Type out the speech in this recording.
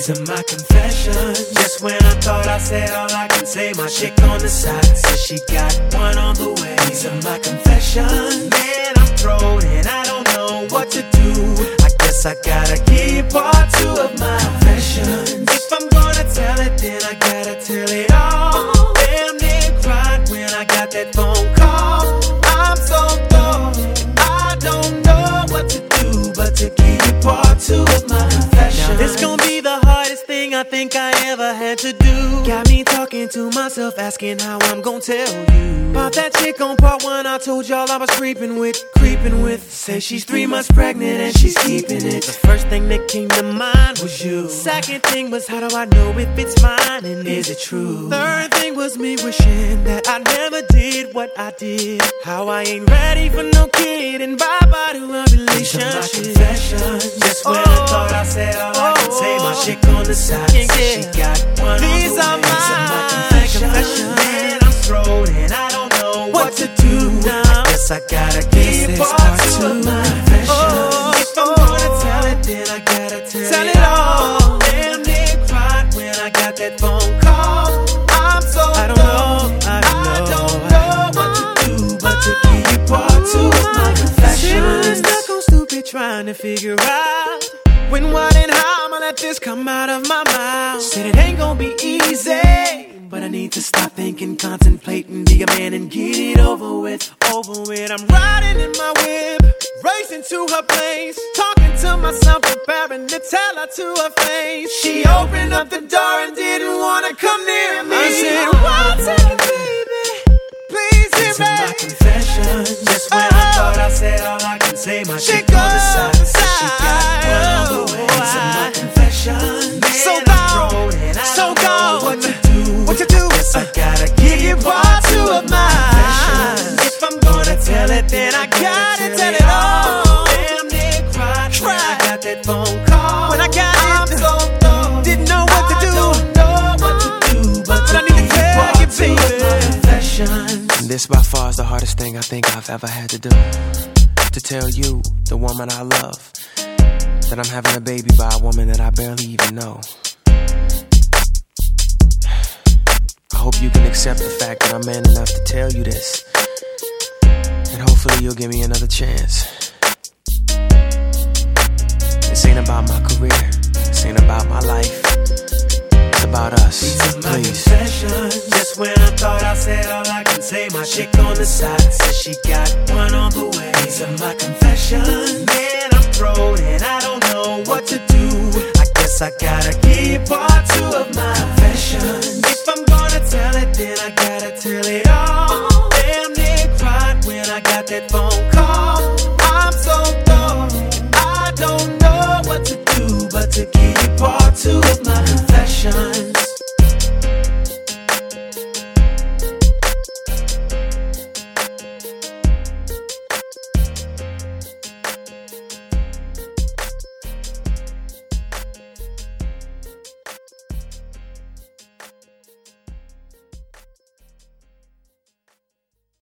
These are my confessions. Just when I thought I said all I can say, my chick on the side says she got one on the way. These are my confessions. Man, I'm thrown and I don't know what to do. I guess I gotta keep part two of my confessions. Hardest thing I think I ever had to do. Got me talking to myself, asking how I'm gon' tell you. About that chick on part one, I told y'all I was creeping with, creeping with. Say she's three months pregnant and she's keeping it. The first thing that came to mind was you. Second thing was how do I know if it's mine and is it true? Third thing was me wishing that I never did what I did. How I ain't ready for no kid and bye bye to a relationship. Just when I thought I said chick on the side Yeah, she got one These on the are way. Are my confessions. confessions. Man, I'm thrown and I don't know what, to do. now. I guess I gotta keep is part part two my confessions. Oh, if I'm gonna tell it, then I gotta tell, Tell it, it all. all. Damn near cried when I got that phone call. I'm so I don't know. I don't know, don't know what to do but to keep part two of my Sitting confessions. stuck on stupid trying to figure out when, what, and how Let this come out of my mouth. Said it ain't gonna be easy, but I need to stop thinking, contemplating, be a man and get it over with. Over with. I'm riding in my whip, racing to her place, talking to myself, preparing to tell her to her face. She opened up the door and didn't wanna come near me. I said, "One second, baby, please hear are my me." confessions. Just when I oh. thought I said all I can say, my She chick Guess I gotta give you part two of my. If I'm gonna tell it, then I gotta tell it all. Damn near cried when I got that phone call. When I got it, I'm so thrown. didn't know what to do. I don't know what to do, but, But I need to tell part you, two of my baby. confessions. And this by far is the hardest thing I think I've ever had to do. To tell you, the woman I love, that I'm having a baby by a woman that I barely even know. Accept the fact that I'm man enough to tell you this. And hopefully you'll give me another chance. This ain't about my career. This ain't about my life. It's about us. These are my Please. confessions. Just when I thought I said all I can say, my chick on the side says she got one on the way. These are my confessions. phone call. I'm so dumb, I don't know what to do but to keep on to